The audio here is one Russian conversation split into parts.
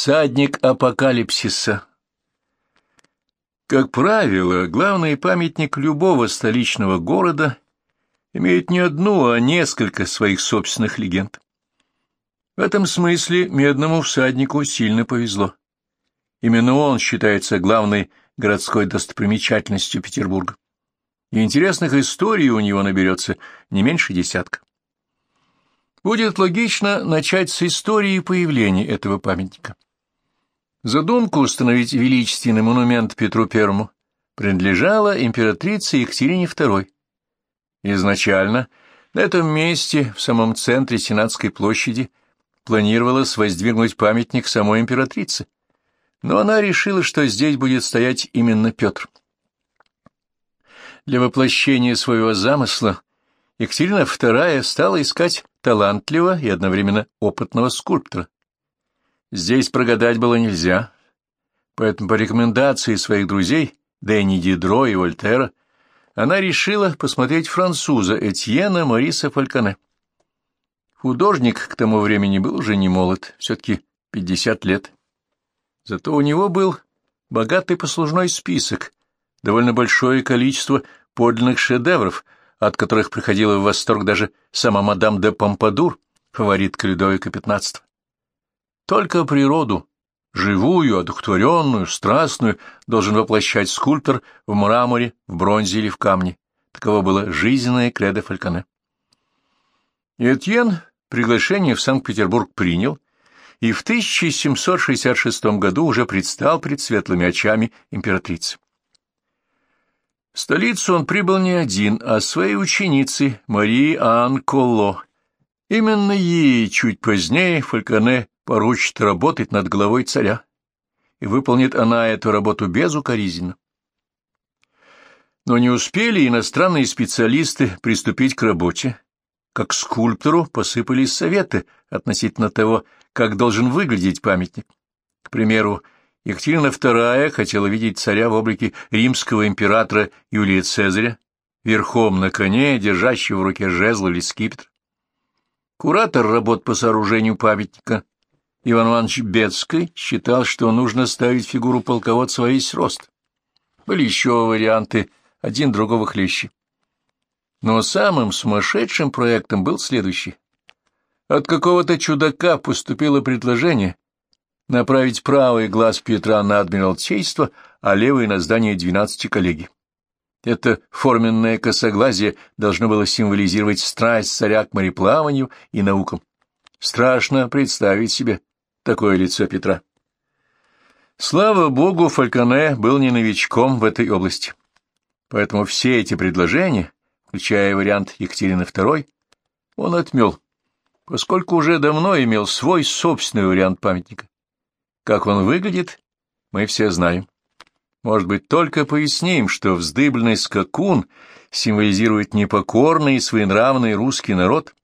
Всадник апокалипсиса Как правило, главный памятник любого столичного города имеет не одну, а несколько своих собственных легенд. В этом смысле медному всаднику сильно повезло. Именно он считается главной городской достопримечательностью Петербурга. И интересных историй у него наберется не меньше десятка. Будет логично начать с истории появления этого памятника. Задумку установить величественный монумент Петру Первому принадлежала императрице Екатерине II. Изначально на этом месте, в самом центре Сенатской площади, планировалось воздвигнуть памятник самой императрице, но она решила, что здесь будет стоять именно Петр. Для воплощения своего замысла Екатерина II стала искать талантливого и одновременно опытного скульптора. Здесь прогадать было нельзя, поэтому по рекомендации своих друзей Дэнни Дидро и Вольтера она решила посмотреть француза Этьена Мариса Фальконе. Художник к тому времени был уже не молод, все-таки 50 лет. Зато у него был богатый послужной список, довольно большое количество подлинных шедевров — от которых приходила в восторг даже сама мадам де Помпадур, фаворитка Людовика XV. Только природу, живую, одухотворенную, страстную, должен воплощать скульптор в мраморе, в бронзе или в камне. Таково было жизненное кредо Фальконе. Этьен приглашение в Санкт-Петербург принял и в 1766 году уже предстал пред светлыми очами императрицы. В столицу он прибыл не один, а своей ученицей Марии Ан Колло. Именно ей чуть позднее Фальконе поручит работать над головой царя, и выполнит она эту работу безукоризненно. Но не успели иностранные специалисты приступить к работе, как скульптору посыпались советы относительно того, как должен выглядеть памятник. К примеру, Екатерина II хотела видеть царя в облике римского императора Юлия Цезаря, верхом на коне, держащего в руке жезл или скипетр. Куратор работ по сооружению памятника Иван Иванович Бецкий считал, что нужно ставить фигуру полководца во весь рост. Были еще варианты, один другого хлеще. Но самым сумасшедшим проектом был следующий. От какого-то чудака поступило предложение направить правый глаз Петра на Адмиралтейство, а левый на здание двенадцати коллегий. Это форменное косоглазие должно было символизировать страсть царя к мореплаванию и наукам. Страшно представить себе такое лицо Петра. Слава богу, Фальконе был не новичком в этой области. Поэтому все эти предложения, включая вариант Екатерины II, он отмел, поскольку уже давно имел свой собственный вариант памятника. Как он выглядит, мы все знаем. Может быть, только поясним, что вздыбленный скакун символизирует непокорный и своенравный русский народ,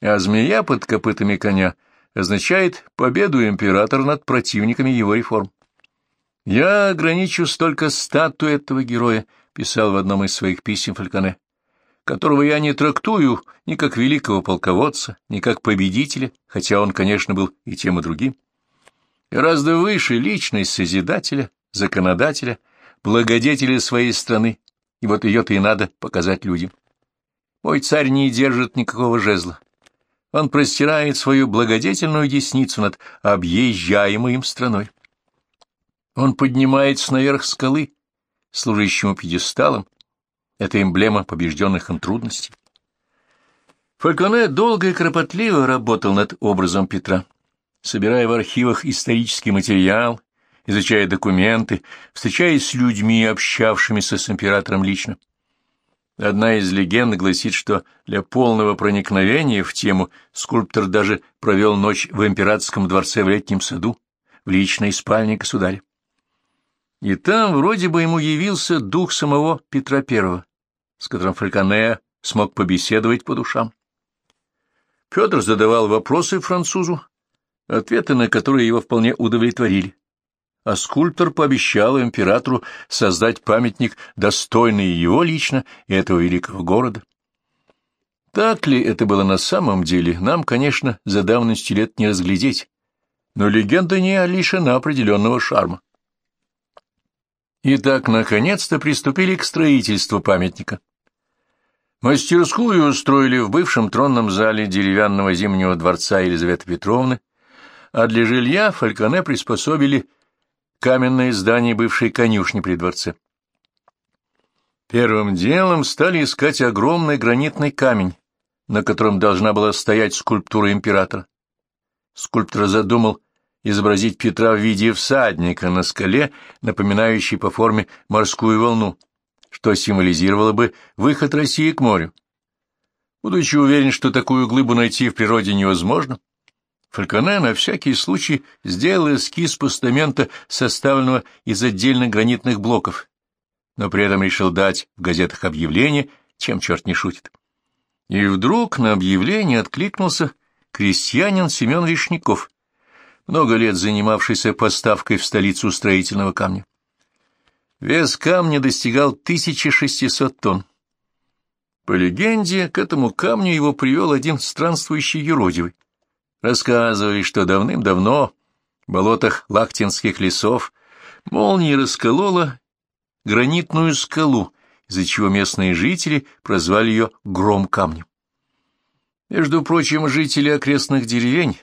а змея под копытами коня означает победу императора над противниками его реформ. «Я ограничусь только статуей этого героя», — писал в одном из своих писем Фальконе, которого я не трактую ни как великого полководца, ни как победителя, хотя он, конечно, был и тем, и другим гораздо выше личность Созидателя, Законодателя, благодетеля своей страны, и вот ее-то и надо показать людям. Мой царь не держит никакого жезла. Он простирает свою благодетельную десницу над объезжаемой им страной. Он поднимается наверх скалы, служащему пьедесталом. Это эмблема побежденных им трудностей. Фальконе долго и кропотливо работал над образом Петра собирая в архивах исторический материал, изучая документы, встречаясь с людьми, общавшимися с императором лично. Одна из легенд гласит, что для полного проникновения в тему скульптор даже провел ночь в императорском дворце в летнем саду, в личной спальне государя. И там вроде бы ему явился дух самого Петра I, с которым Фальконе смог побеседовать по душам. Петр задавал вопросы французу, ответы на которые его вполне удовлетворили. А скульптор пообещал императору создать памятник, достойный его лично и этого великого города. Так ли это было на самом деле, нам, конечно, за давностью лет не разглядеть. но легенда не лишена определенного шарма. Итак, наконец-то приступили к строительству памятника. Мастерскую устроили в бывшем тронном зале деревянного зимнего дворца Елизаветы Петровны, а для жилья Фальконе приспособили каменное здание бывшей конюшни при дворце. Первым делом стали искать огромный гранитный камень, на котором должна была стоять скульптура императора. Скульптор задумал изобразить Петра в виде всадника на скале, напоминающей по форме морскую волну, что символизировало бы выход России к морю. Будучи уверен, что такую глыбу найти в природе невозможно, Фальконе на всякий случай сделал эскиз постамента, составленного из отдельных гранитных блоков, но при этом решил дать в газетах объявление, чем черт не шутит. И вдруг на объявление откликнулся крестьянин Семен Вишняков, много лет занимавшийся поставкой в столицу строительного камня. Вес камня достигал 1600 тонн. По легенде, к этому камню его привел один странствующий юродивый, рассказывая, что давным-давно в болотах лахтинских лесов молния расколола гранитную скалу, из-за чего местные жители прозвали ее «гром камнем». Между прочим, жители окрестных деревень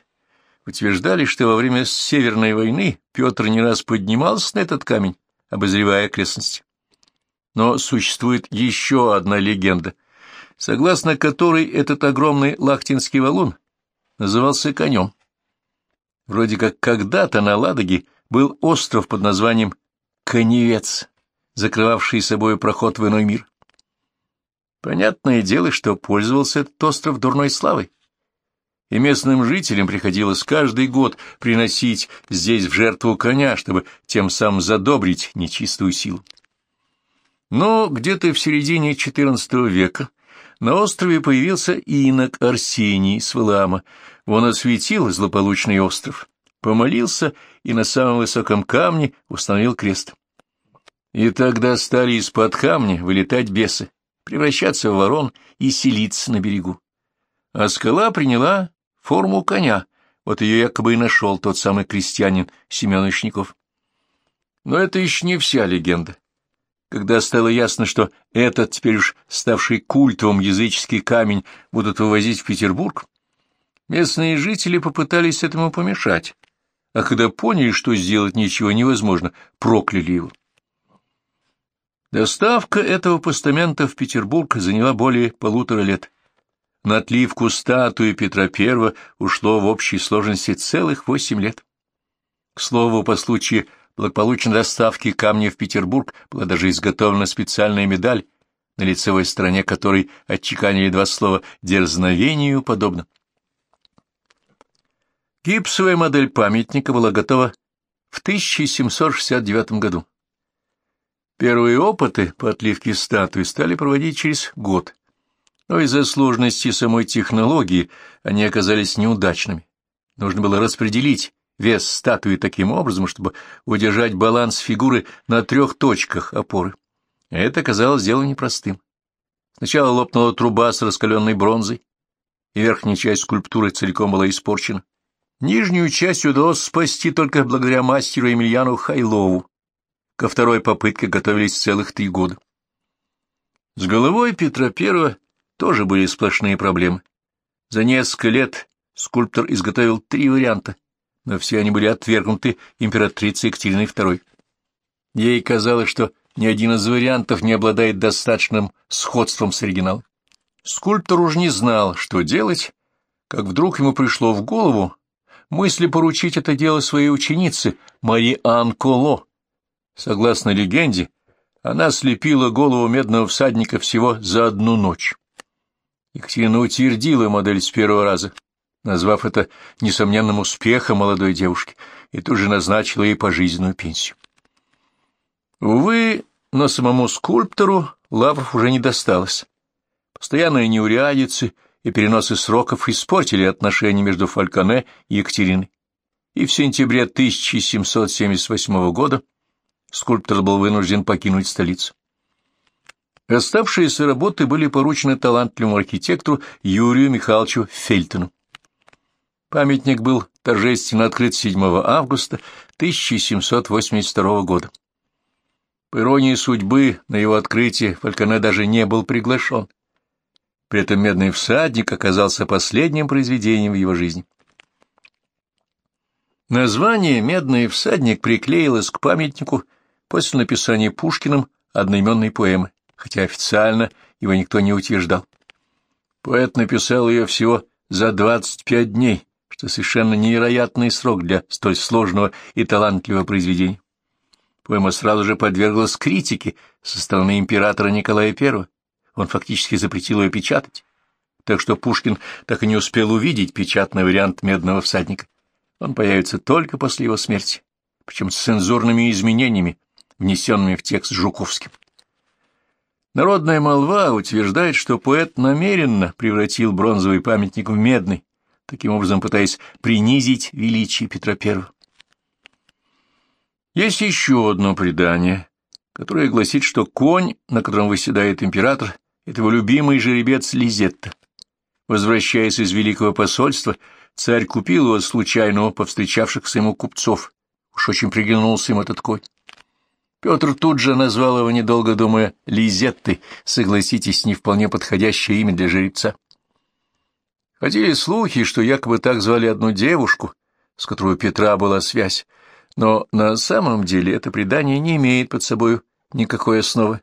утверждали, что во время Северной войны Петр не раз поднимался на этот камень, обозревая окрестности. Но существует еще одна легенда, согласно которой этот огромный лахтинский валун назывался конем. Вроде как когда-то на Ладоге был остров под названием Коневец, закрывавший собой проход в иной мир. Понятное дело, что пользовался этот остров дурной славой и местным жителям приходилось каждый год приносить здесь в жертву коня, чтобы тем самым задобрить нечистую силу. Но где-то в середине XIV века на острове появился инок Арсений с Валаама. Он осветил злополучный остров, помолился и на самом высоком камне установил крест. И тогда стали из-под камня вылетать бесы, превращаться в ворон и селиться на берегу. А скала приняла форму коня. Вот ее якобы и нашел тот самый крестьянин Семен Ищников. Но это еще не вся легенда. Когда стало ясно, что этот, теперь уж ставший культовым языческий камень, будут вывозить в Петербург, местные жители попытались этому помешать, а когда поняли, что сделать ничего невозможно, прокляли его. Доставка этого постамента в Петербург заняла более полутора лет. На отливку статуи Петра I ушло в общей сложности целых восемь лет. К слову, по случаю благополучной доставки камня в Петербург была даже изготовлена специальная медаль, на лицевой стороне которой отчеканили два слова «дерзновению подобно». Гипсовая модель памятника была готова в 1769 году. Первые опыты по отливке статуи стали проводить через год но из-за сложности самой технологии они оказались неудачными. Нужно было распределить вес статуи таким образом, чтобы удержать баланс фигуры на трех точках опоры. Это оказалось делом непростым. Сначала лопнула труба с раскаленной бронзой, и верхняя часть скульптуры целиком была испорчена. Нижнюю часть удалось спасти только благодаря мастеру Емельяну Хайлову. Ко второй попытке готовились целых три года. С головой Петра I тоже были сплошные проблемы. За несколько лет скульптор изготовил три варианта, но все они были отвергнуты императрицей Екатериной II. Ей казалось, что ни один из вариантов не обладает достаточным сходством с оригиналом. Скульптор уж не знал, что делать, как вдруг ему пришло в голову мысли поручить это дело своей ученице Мари Ан Коло. Согласно легенде, она слепила голову медного всадника всего за одну ночь. Екатерина утвердила модель с первого раза, назвав это несомненным успехом молодой девушки, и тут же назначила ей пожизненную пенсию. Увы, но самому скульптору лавров уже не досталось. Постоянные неурядицы и переносы сроков испортили отношения между Фальконе и Екатериной, и в сентябре 1778 года скульптор был вынужден покинуть столицу. Оставшиеся работы были поручены талантливому архитектору Юрию Михайловичу Фельтону. Памятник был торжественно открыт 7 августа 1782 года. По иронии судьбы, на его открытие Фальконе даже не был приглашен. При этом «Медный всадник» оказался последним произведением в его жизни. Название «Медный всадник» приклеилось к памятнику после написания Пушкиным одноименной поэмы, хотя официально его никто не утверждал. Поэт написал ее всего за 25 дней, что совершенно невероятный срок для столь сложного и талантливого произведения. Поэма сразу же подверглась критике со стороны императора Николая I. Он фактически запретил ее печатать, так что Пушкин так и не успел увидеть печатный вариант «Медного всадника». Он появится только после его смерти, причем с цензурными изменениями, внесенными в текст Жуковским. Народная молва утверждает, что поэт намеренно превратил бронзовый памятник в медный, таким образом пытаясь принизить величие Петра I. Есть еще одно предание, которое гласит, что конь, на котором выседает император, это его любимый жеребец Лизетта. Возвращаясь из Великого посольства, царь купил его случайно повстречавшихся ему купцов. Уж очень приглянулся им этот конь. Петр тут же назвал его, недолго думая, Лизеттой, согласитесь, не вполне подходящее имя для жеребца. Ходили слухи, что якобы так звали одну девушку, с которой у Петра была связь, но на самом деле это предание не имеет под собой никакой основы,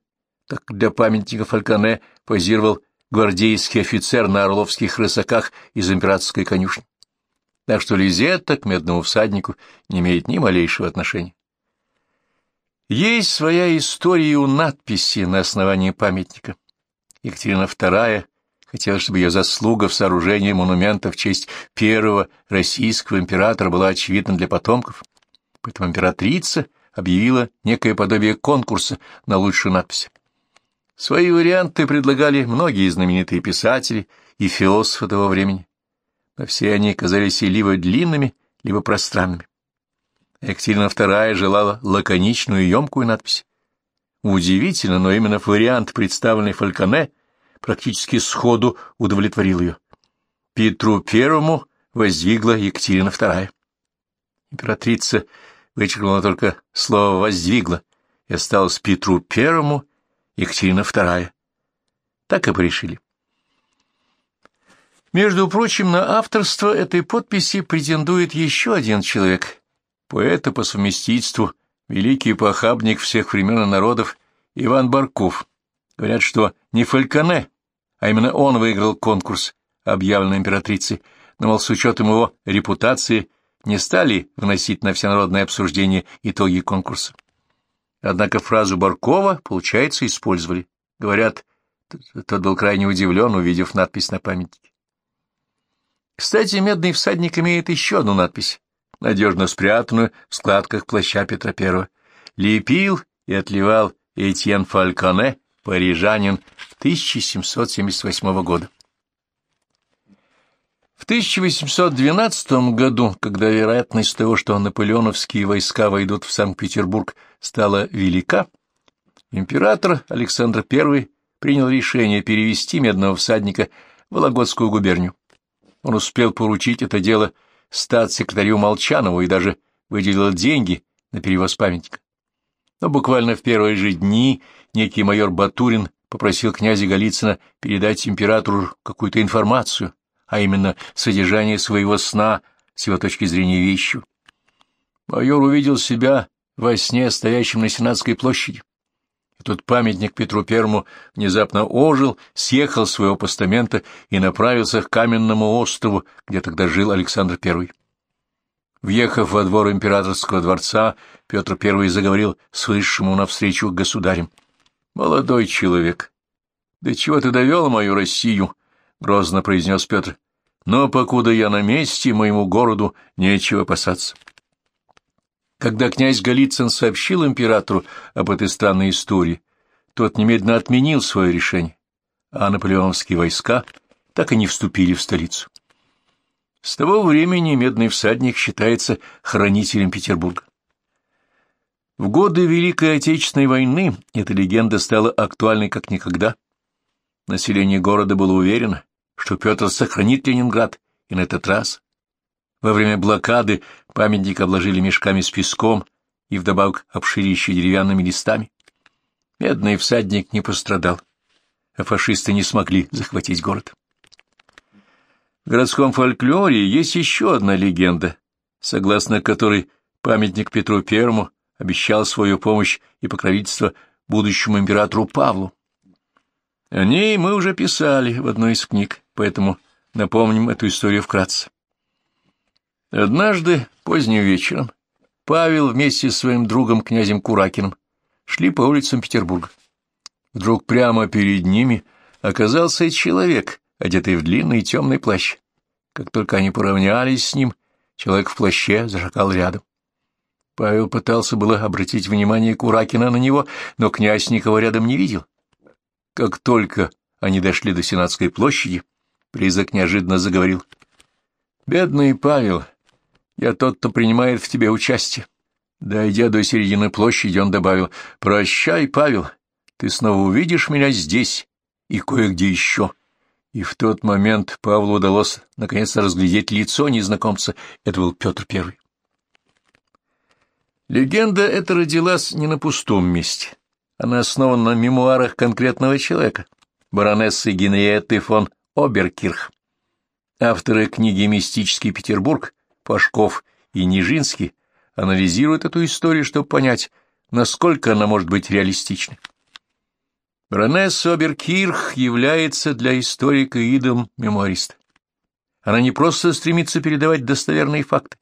так для памятника Фальконе позировал гвардейский офицер на орловских рысаках из императорской конюшни. Так что Лизетта к медному всаднику не имеет ни малейшего отношения. Есть своя история у надписи на основании памятника. Екатерина II Хотелось, чтобы ее заслуга в сооружении монумента в честь первого российского императора была очевидна для потомков. Поэтому императрица объявила некое подобие конкурса на лучшую надпись. Свои варианты предлагали многие знаменитые писатели и философы того времени, но все они казались либо длинными, либо пространными. Екатерина II желала лаконичную и емкую надпись. Удивительно, но именно вариант, представленный Фальконе, практически сходу удовлетворил ее. Петру Первому воздвигла Екатерина II. Императрица вычеркнула только слово «воздвигла» и осталось Петру Первому Екатерина II. Так и порешили. Между прочим, на авторство этой подписи претендует еще один человек, поэт по совместительству, великий похабник всех времен и народов Иван Барков. Говорят, что не Фальконе, а именно он выиграл конкурс, объявленный императрицей, но, мол, с учетом его репутации, не стали вносить на всенародное обсуждение итоги конкурса. Однако фразу Баркова, получается, использовали. Говорят, тот был крайне удивлен, увидев надпись на памятнике. Кстати, медный всадник имеет еще одну надпись, надежно спрятанную в складках плаща Петра I. Лепил и отливал Этьен Фальконе парижанин 1778 года. В 1812 году, когда вероятность того, что наполеоновские войска войдут в Санкт-Петербург, стала велика, император Александр I принял решение перевести медного всадника в Вологодскую губернию. Он успел поручить это дело статс-секретарю Молчанову и даже выделил деньги на перевоз памятника. Но буквально в первые же дни некий майор Батурин попросил князя Голицына передать императору какую-то информацию, а именно содержание своего сна с его точки зрения вещью. Майор увидел себя во сне, стоящим на Сенатской площади. И тут памятник Петру Первому внезапно ожил, съехал с своего постамента и направился к каменному острову, где тогда жил Александр Первый. Въехав во двор императорского дворца, Петр I заговорил с высшему навстречу государем. «Молодой человек, до чего ты довел мою Россию?» — грозно произнес Петр. «Но покуда я на месте, моему городу нечего опасаться». Когда князь Голицын сообщил императору об этой странной истории, тот немедленно отменил свое решение, а наполеоновские войска так и не вступили в столицу. С того времени Медный всадник считается хранителем Петербурга. В годы Великой Отечественной войны эта легенда стала актуальной как никогда. Население города было уверено, что Петр сохранит Ленинград и на этот раз. Во время блокады памятник обложили мешками с песком и вдобавок обшили еще деревянными листами. Медный всадник не пострадал, а фашисты не смогли захватить город. В городском фольклоре есть еще одна легенда, согласно которой памятник Петру Первому обещал свою помощь и покровительство будущему императору Павлу. О ней мы уже писали в одной из книг, поэтому напомним эту историю вкратце. Однажды, поздним вечером, Павел вместе с своим другом князем Куракиным шли по улицам Петербурга. Вдруг прямо перед ними оказался человек, одетый в длинный темный плащ. Как только они поравнялись с ним, человек в плаще зашагал рядом. Павел пытался было обратить внимание Куракина на него, но князь никого рядом не видел. Как только они дошли до Сенатской площади, призрак неожиданно заговорил. — Бедный Павел, я тот, кто принимает в тебе участие. Дойдя до середины площади, он добавил, «Прощай, Павел, ты снова увидишь меня здесь и кое-где еще». И в тот момент Павлу удалось наконец-то разглядеть лицо незнакомца. Это был Петр Первый. Легенда эта родилась не на пустом месте. Она основана на мемуарах конкретного человека, баронессы Генриетты фон Оберкирх. Авторы книги «Мистический Петербург» Пашков и Нижинский анализируют эту историю, чтобы понять, насколько она может быть реалистичной. Бронесса Оберкирх является для историка идом мемуариста. Она не просто стремится передавать достоверные факты,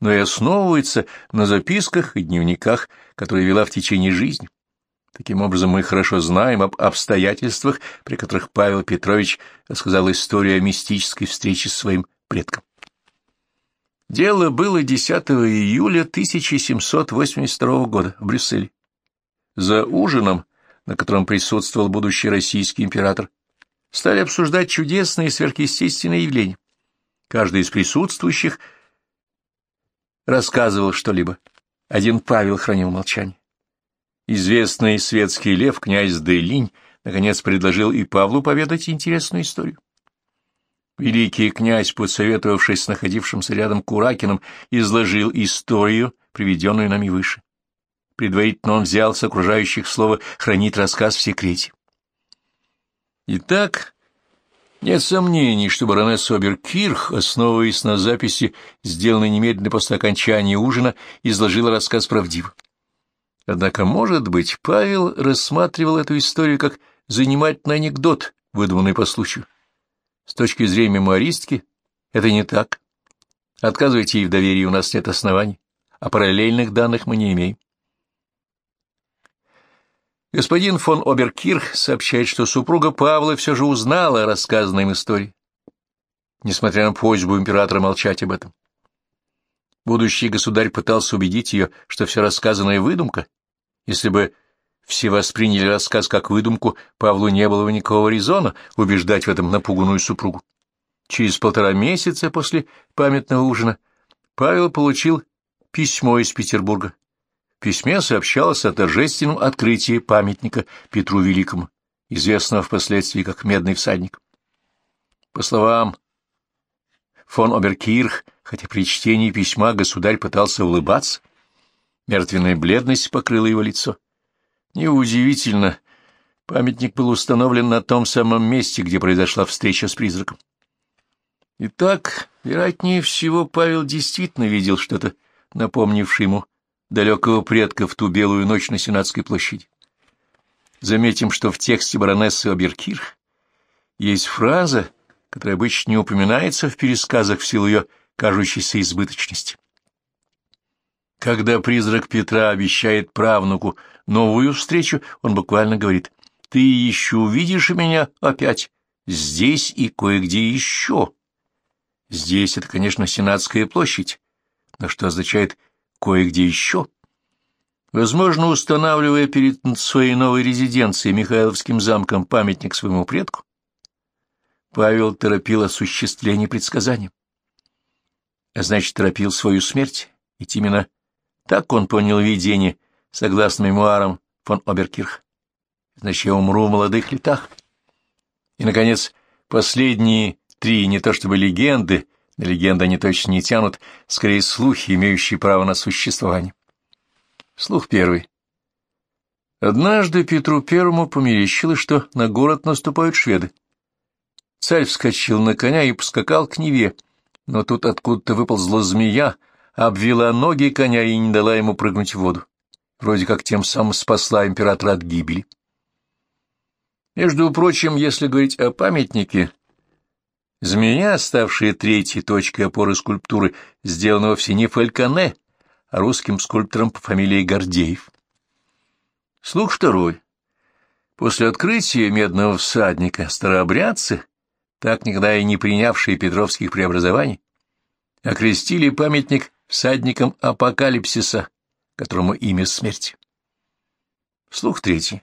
но и основывается на записках и дневниках, которые вела в течение жизни. Таким образом, мы хорошо знаем об обстоятельствах, при которых Павел Петрович рассказал историю о мистической встрече с своим предком. Дело было 10 июля 1782 года в Брюсселе. За ужином, на котором присутствовал будущий российский император, стали обсуждать чудесные сверхъестественные явления. Каждый из присутствующих рассказывал что-либо. Один Павел хранил молчание. Известный светский лев, князь Делинь, наконец предложил и Павлу поведать интересную историю. Великий князь, посоветовавшись с находившимся рядом Куракиным, изложил историю, приведенную нами выше. Предварительно он взял с окружающих слово «хранить рассказ в секрете». Итак, нет сомнений, что баронесса Оберкирх, основываясь на записи, сделанной немедленно после окончания ужина, изложила рассказ правдиво. Однако, может быть, Павел рассматривал эту историю как занимательный анекдот, выдуманный по случаю. С точки зрения мемуаристки это не так. Отказывайте ей в доверии, у нас нет оснований, а параллельных данных мы не имеем. Господин фон Оберкирх сообщает, что супруга Павла все же узнала о рассказанной им истории, несмотря на просьбу императора молчать об этом. Будущий государь пытался убедить ее, что все рассказанное — выдумка. Если бы все восприняли рассказ как выдумку, Павлу не было бы никакого резона убеждать в этом напуганную супругу. Через полтора месяца после памятного ужина Павел получил письмо из Петербурга. Письме сообщалось о торжественном открытии памятника Петру Великому, известного впоследствии как «Медный всадник». По словам фон Оберкирх, хотя при чтении письма государь пытался улыбаться, мертвенная бледность покрыла его лицо. Неудивительно, памятник был установлен на том самом месте, где произошла встреча с призраком. Итак, вероятнее всего, Павел действительно видел что-то, напомнившее ему далекого предка в ту белую ночь на Сенатской площади. Заметим, что в тексте баронессы Оберкирх есть фраза, которая обычно не упоминается в пересказах в силу ее кажущейся избыточности. Когда призрак Петра обещает правнуку новую встречу, он буквально говорит «Ты еще увидишь меня опять, здесь и кое-где еще». Здесь это, конечно, Сенатская площадь, но что означает «кое-где еще»? Возможно, устанавливая перед своей новой резиденцией Михайловским замком памятник своему предку, Павел торопил осуществление предсказания. А значит, торопил свою смерть, ведь именно так он понял видение, согласно мемуарам фон Оберкирх. Значит, я умру в молодых летах. И, наконец, последние три не то чтобы легенды, легенды они точно не тянут, скорее слухи, имеющие право на существование. Слух первый. Однажды Петру Первому померещилось, что на город наступают шведы. Царь вскочил на коня и поскакал к Неве, но тут откуда-то выползла змея, обвела ноги коня и не дала ему прыгнуть в воду. Вроде как тем самым спасла императора от гибели. Между прочим, если говорить о памятнике, змея, ставшая третьей точкой опоры скульптуры, сделана вовсе не Фальконе, а русским скульптором по фамилии Гордеев. Слух второй. После открытия медного всадника старообрядцы, так никогда и не принявшие петровских преобразований, окрестили памятник всадником апокалипсиса, которому имя смерти. Слух третий.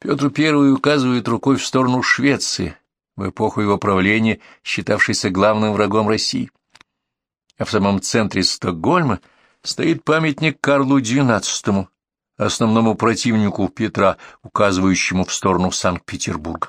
Петр I указывает рукой в сторону Швеции, в эпоху его правления, считавшейся главным врагом России. А в самом центре Стокгольма стоит памятник Карлу XII, основному противнику Петра, указывающему в сторону Санкт-Петербурга.